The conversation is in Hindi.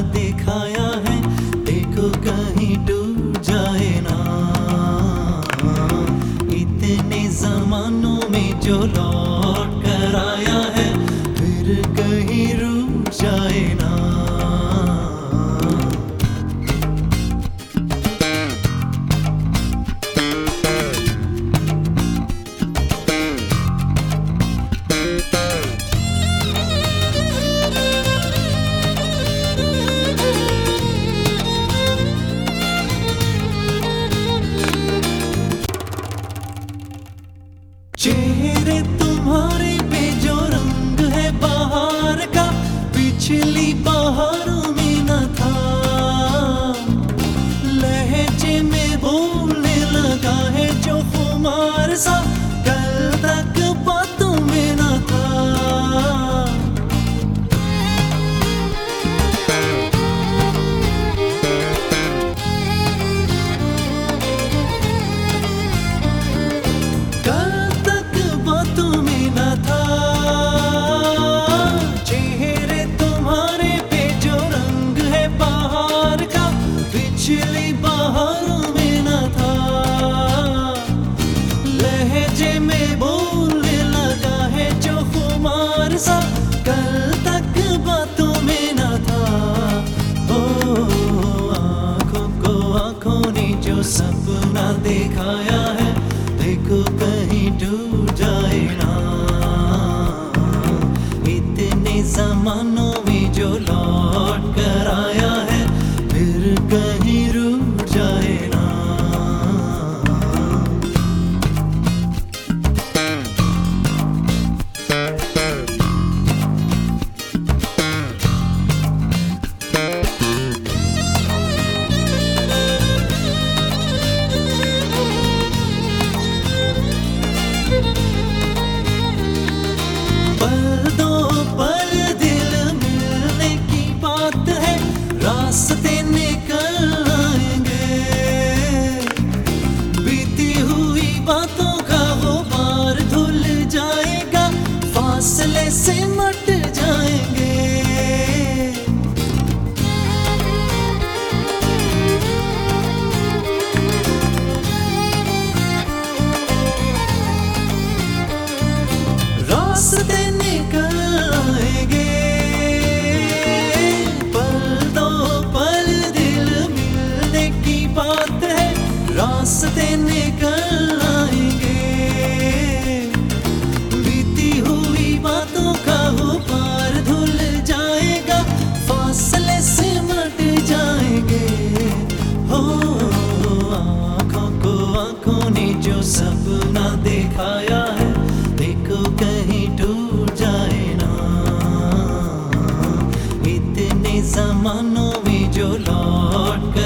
दिखाया है देखो कहीं डूब जाए ना। इतने जमानों में जो लोग पिछली बाहरों में न था। लहजे में बोलने लगा है जो कुमार सा। सपना दिखाया 捨て जमानों में जो लौट कर